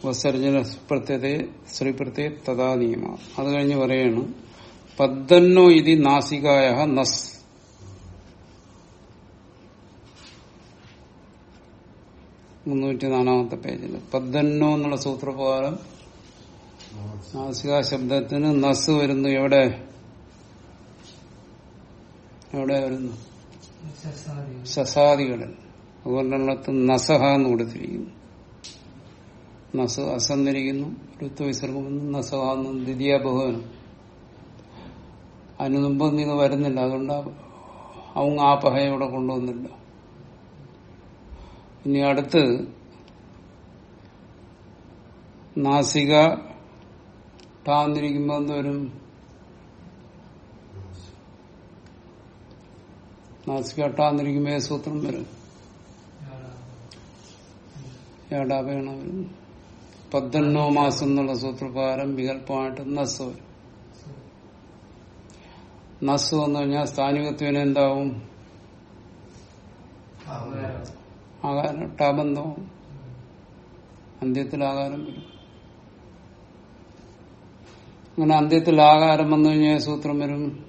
വസർജന പ്രത്യതയെ ശ്രീ പ്രത്യയ തഥാ നിയമ. അത് കഴിഞ്ഞ് പറയാണ് പദ്ധന്നോ ഇതി നാസികായ നസ്. മുന്നൂറ്റി നാലാമത്തെ പേജിൽ പദ്ധന്നോ എന്നുള്ള സൂത്രപ്രകാരം നാസിക ശബ്ദത്തിന് നസ് വരുന്നു. എവിടെ? എവിടെ വരുന്നു? സസാദികളിൽ അതുകൊണ്ടുള്ളത്ത് നസഹ എന്ന് കൊടുത്തിരിക്കുന്നു. നസ് അസന്നിരിക്കുന്നു ഋത്വ വിസർഗമെന്ന് നസഹ എന്നും ദ്വിതീയ ബഹുവനും അതിന് മുമ്പൊന്നും ഇത് വരുന്നില്ല. അതുകൊണ്ട് അവങ് ആ പഹ ഇവിടെ കൊണ്ടുവന്നില്ല. ഇനി അടുത്ത് നാസിക ടാന്നിരിക്കുമ്പോ എന്തോരും നാസിക ടാന്നിരിക്കുമ്പോ ഏ സൂത്രം വരും? ഏടാപേണ വരും പത്തൊന്നോ മാസം എന്നുള്ള സൂത്രപ്രകാരം വികല്പമായിട്ട് നസ് വരും. നസ് വന്നു കഴിഞ്ഞാൽ സ്ഥാനികത്വന് എന്താവും? ആകാരം. ടാബന്ധവും. അന്ത്യത്തിൽ ആകാരം വരും. അങ്ങനെ അന്ത്യത്തിൽ ആകാരം വന്നു കഴിഞ്ഞാൽ സൂത്രം വരും.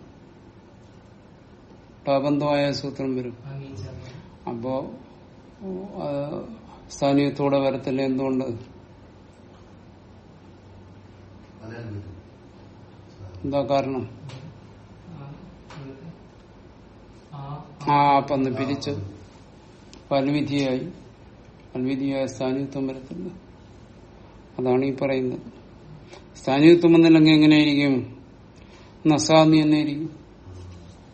ടാബന്ധമായ സൂത്രം വരും. അപ്പോ സ്ഥാനീയത്തോടെ വരത്തില്ല എന്തുകൊണ്ട്? എന്താ കാരണം? ആ പന്ന് പിരിച്ചു പൽവിധിയായി. പൽവിധിയായ സ്ഥാനീയത്വം വരത്തില്ല. അതാണ് ഈ പറയുന്നത്. സ്ഥാനീയത്വം വന്നില്ലെങ്കിൽ എങ്ങനെയായിരിക്കും? നസാന്നി എന്നായിരിക്കും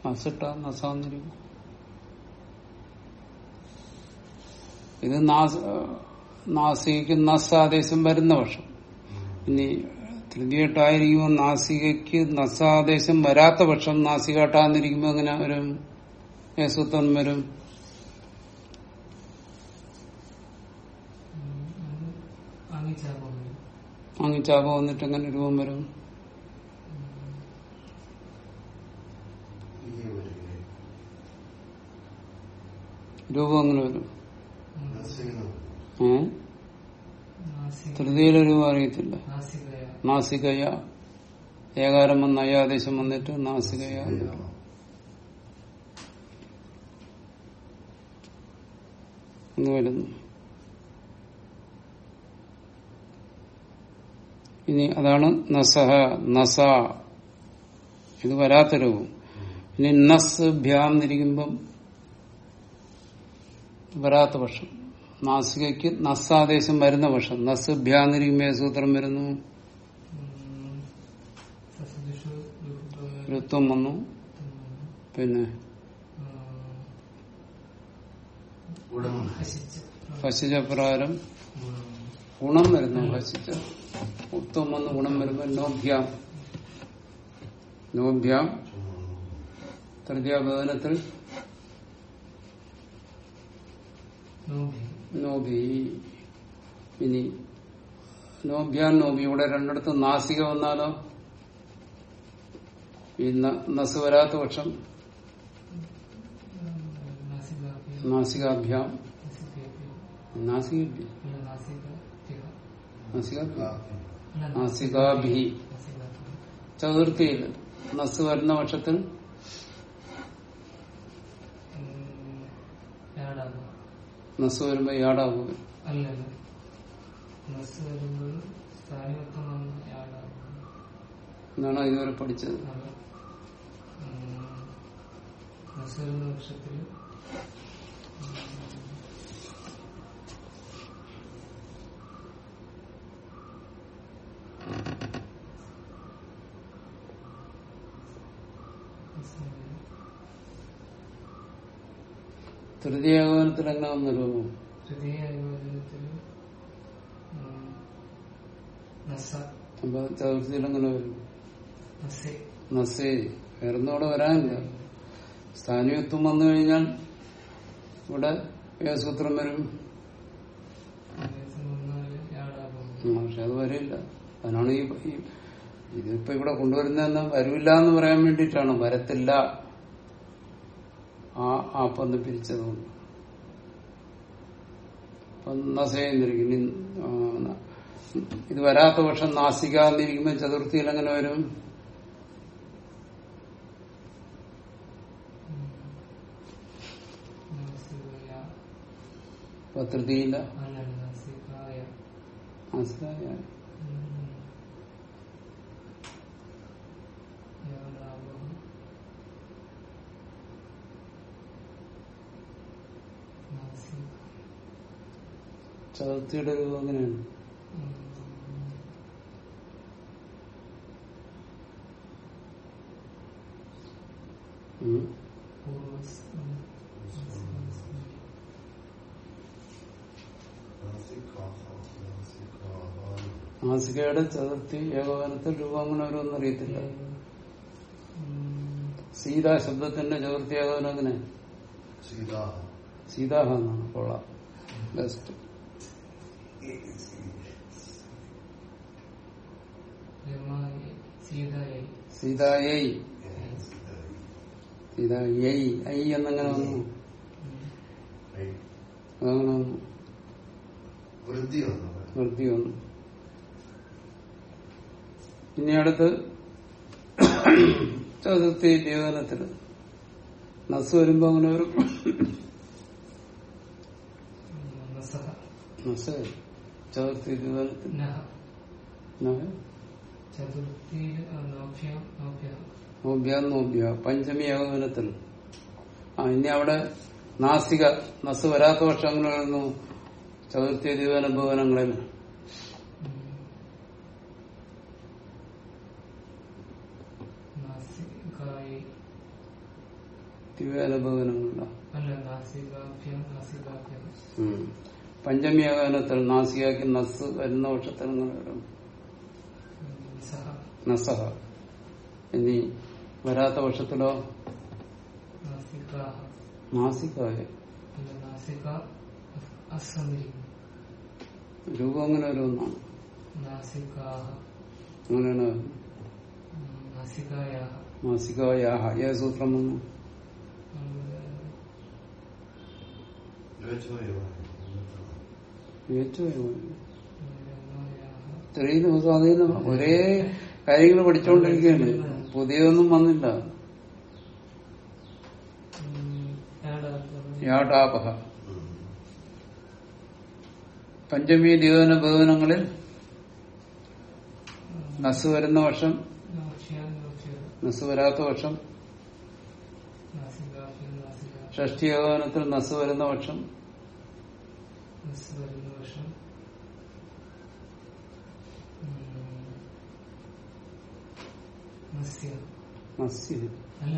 നസിട്ട നസാന്നിരിക്കും ഇത് നാസ് നസ് നസാദേശം വരുന്ന പക്ഷം. ഇനി തൃതീയട്ടായിരിക്കുമ്പോൾ നാസികയ്ക്ക് നസാദേശം വരാത്ത പക്ഷം നാസികട്ടാന്നിരിക്കുമ്പോ എങ്ങനെ വരും? യേസുത്വം വരും. അങ്ങ് ചാപ വന്നിട്ട് എങ്ങനെ രൂപം വരും? രൂപം അങ്ങനെ വരും? ഏ തൃതിയിലെ രൂപം അറിയത്തില്ല. നാസികയ. ഏകാരം വന്ന അയാദേശം വന്നിട്ട് നാസികയ. എന്ന് വരുന്നു. ഇനി അതാണ് നസഹ നസ. ഇത് വരാത്ത രൂപം. ഇനി നസ് ഭ്യാം എന്നിരിക്കുമ്പം വരാത്ത പക്ഷം. നാസികയ്ക്ക് നസ്സാദേശം വരുന്ന പക്ഷം. നസ് ഭ്യാം എന്നിരിക്കുമ്പോ സൂത്രം വരുന്നു? ഋത്വം വന്നു. പിന്നെ? ഭക്ഷിച്ച പ്രകാരം ഗുണം വരുന്നു. ഭക്ഷിച്ച ഉത്തം വന്ന് ഗുണം വരുമ്പോ നോഭ്യാം. നോഭ്യാം. തൃതീയാഭവനത്തിൽ നോബി ഇനി നോഭ്യാൻ നോബി ഇവിടെ രണ്ടിടത്ത് നാസിക വന്നാലോ? ഈ നസ് വരാത്ത പക്ഷം നാസികാഭ്യാം. നാസികാഭ്യാം നാസികേഭ്യ നാസിക അല്ല നാസിക നാസികാഭ്യാം അല്ല നാസികാഭി ചതുർത്ഥിയിൽ നസ് വരുന്ന പക്ഷത്തിൽ? നസ് വരുമ്പോ യാടാകുക എന്നാണ് ഇതുവരെ പഠിച്ചത്? നസ് വരുന്ന പക്ഷത്തിൽ തൃതീയാഗമനത്തിൽ എങ്ങനെ വന്ന രൂപം തൃതീയ അപ്പൊ ചതുർത്ഥിയിൽ എങ്ങനെ വരും? നസേ. വേറൊന്നുകൂടെ വരാനില്ല. സ്ഥാനീയത്വം വന്നു കഴിഞ്ഞാൽ ഇവിടെ ഏത് സൂത്രം വരും പക്ഷെ അത് വരില്ല. അതിനാണ് ഈ ഈ- ഇതിപ്പോ ഇവിടെ കൊണ്ടുവരുന്ന വരില്ല എന്ന് പറയാൻ വേണ്ടിയിട്ടാണ്. വരത്തില്ല. ആ ആപ്പൊന്ന് പിരിച്ചതുകൊണ്ട്. നസയെന്നിരിക്കും ഇത് വരാത്ത പക്ഷം നാസിക എന്നിരിക്കുമ്പോ ചതുർത്ഥിയിൽ എങ്ങനെ വരും? തൃതിയില്ല നാസികായ നാസികായ ഏടാകും നാസിക ചതുർത്ഥിയുടെ രൂപം അങ്ങനെയാണ്. മാസികയുടെ ചതുർത്ഥി ഏകോപനത്തിൽ രൂപം അങ്ങനെ അറിയത്തില്ല. സീതാ ശബ്ദത്തിന്റെ ചതുർത്ഥി ഏകോപനം അങ്ങനെ. സീതാ. സീതാഹ എന്നാണ് കൊള്ളാം ബെസ്റ്റ് സീതായി. സീതായൈ. ഐ എന്നങ്ങനെ വന്നു. അതങ്ങനെ വന്നു? വൃത്തി വന്നു. വൃത്തി വന്നു. ഇനി അടുത്ത് ചതുർത്ഥി ജീവനത്തിൽ നസ് വരുമ്പോ അങ്ങനെ ഒരു നസ് ചതുർത്ഥി നോബ്യ പഞ്ചമി ഏകദിനത്തിൽ ആ ഇനി അവിടെ നാസിക നസ് വരാത്ത പക്ഷം അങ്ങനെ വരുന്നു. ചതുർത്ഥി ദിവന ഭുവനങ്ങളിൽ ഭുവനങ്ങളിലാണ് അല്ല നാസികാഭ്യം നാസികാഭ്യം പഞ്ചമി ഏകോപനത്തിൽ നാസികയ്ക്ക് നസ് വരുന്ന പക്ഷത്തിൽ നസഹ ഇനി വരാത്ത പക്ഷത്തിലോ? നാസികായ. രൂപം അങ്ങനെ ഒരു ഒന്നാണ്. അങ്ങനെയാണ് സൂത്രം വന്നു? ഏറ്റവും സ്വാധീനം ഒരേ കാര്യങ്ങൾ പഠിച്ചുകൊണ്ടിരിക്കുകയാണ് പുതിയതൊന്നും വന്നില്ല. യാടാപഹ. പഞ്ചമി ദ്യോന ബഹുവനങ്ങളിൽ നസ് വരുന്ന വർഷം നസ് വരാത്ത വർഷം ഷഷ്ടി യോഗനത്തിൽ നസ് വരുന്ന വർഷം മിസ് വരുന്ന വർഷം അല്ല.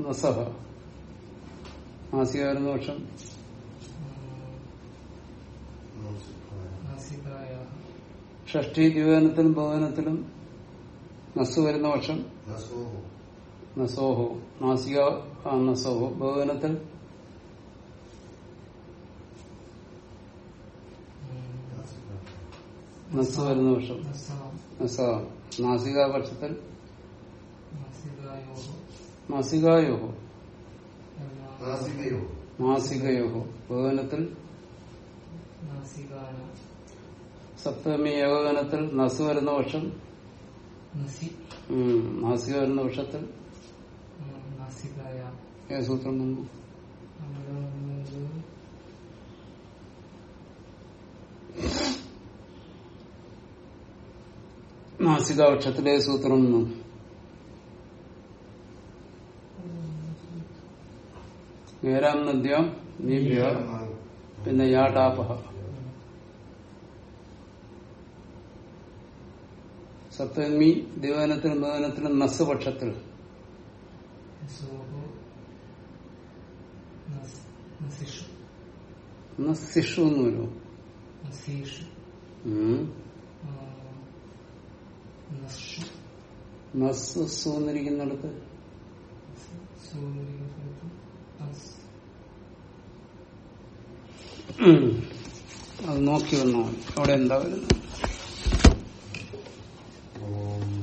നസഹ നാസിക വരുന്ന വർഷം നാസികായ ഷഷ്ടി ദ്വിവനത്തിലും ബഹുവനത്തിലും നസ് വരുന്ന വർഷം നസോഹോ നാസിക നസോഹോ ബഹുവനത്തിൽ നസ് വരുന്ന വർഷം നസാം നസ നാസിക പക്ഷത്തിൽ നാസികായോ നാസികായോഹോ. നാസികയോ നാസികയോഹോ. ഭവനത്തിൽ നാസികാന. സപ്തമി ഏകോപനത്തിൽ നസ് വരുന്ന വർഷം നാസിക വരുന്ന വർഷത്തിൽ ഏത് സൂത്രം വന്നു. അവിടെ വന്നത് നാസിക പക്ഷത്തിലെ സൂത്രം ഏരാം നദ്യം നീഭ്യ പിന്നെ യാടാപഹ സപ്തമി ദേവനത്തിനും ബോധനത്തിനും നസ് പക്ഷത്തിൽ നസിഷു. എന്ന് വരും. നസ്. അത് നോക്കി വന്നോ അവിടെ എന്താ വരുന്നത്? Om.